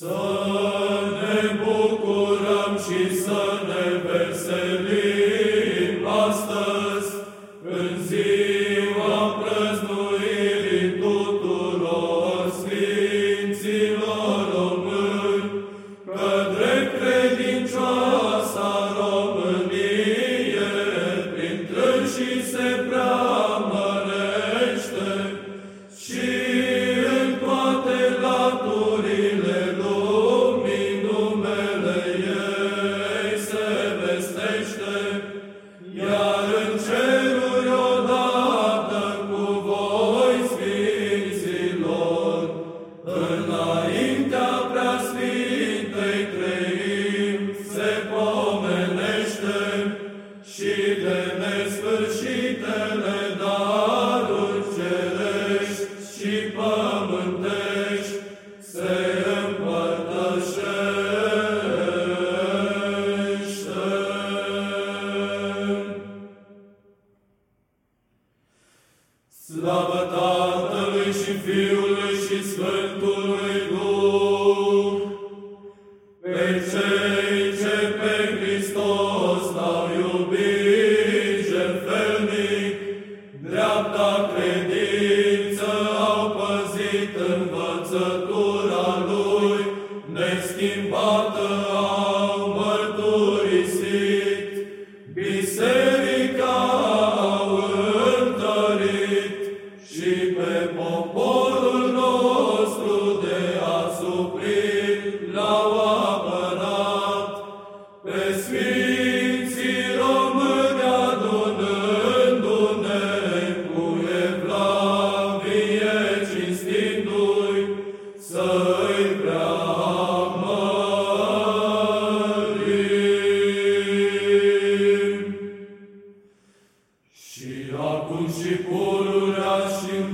Să ne bucurăm și să ne veselim. ya Slavă Tatălui și Fiului și Sfântului Duh, pe cei ce pe Hristos Să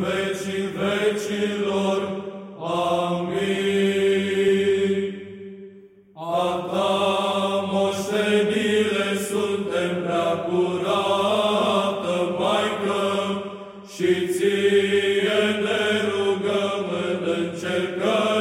vecii vecilor. Amin. A ta moștenire suntem prea curată, Maică, și ție ne rugăm în încercări.